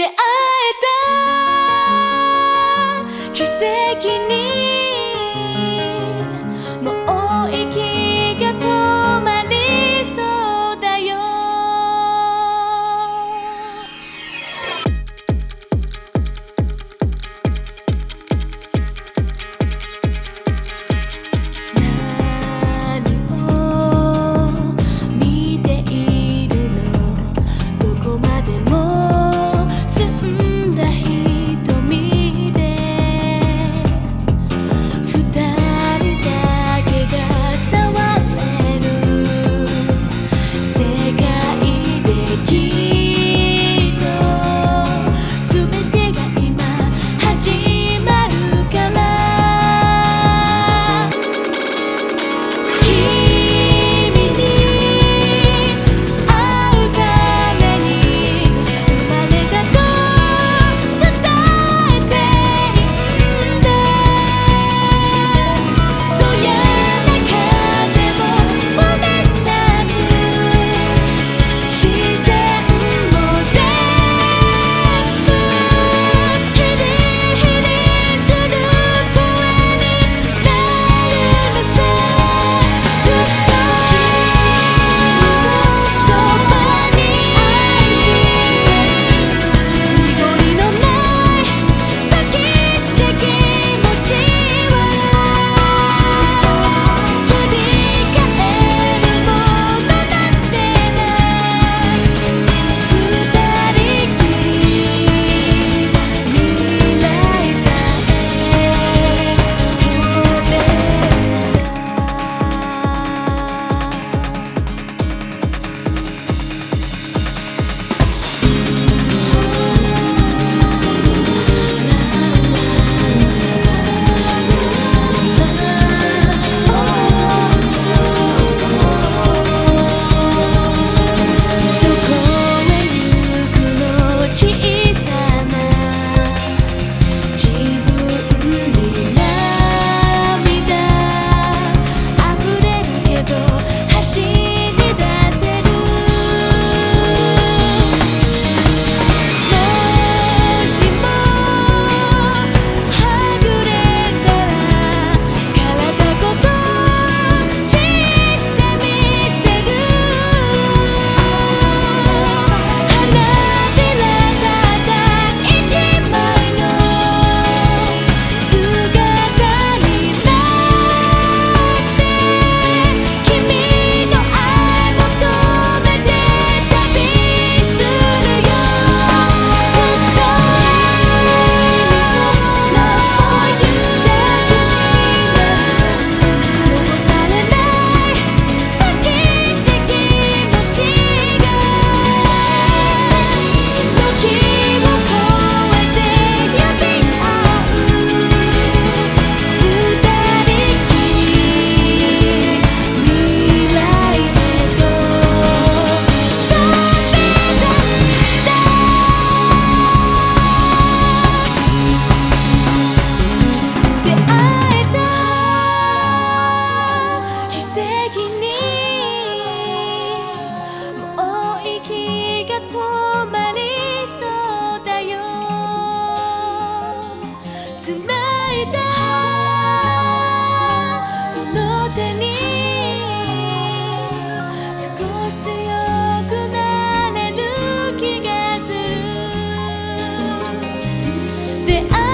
Ah 出会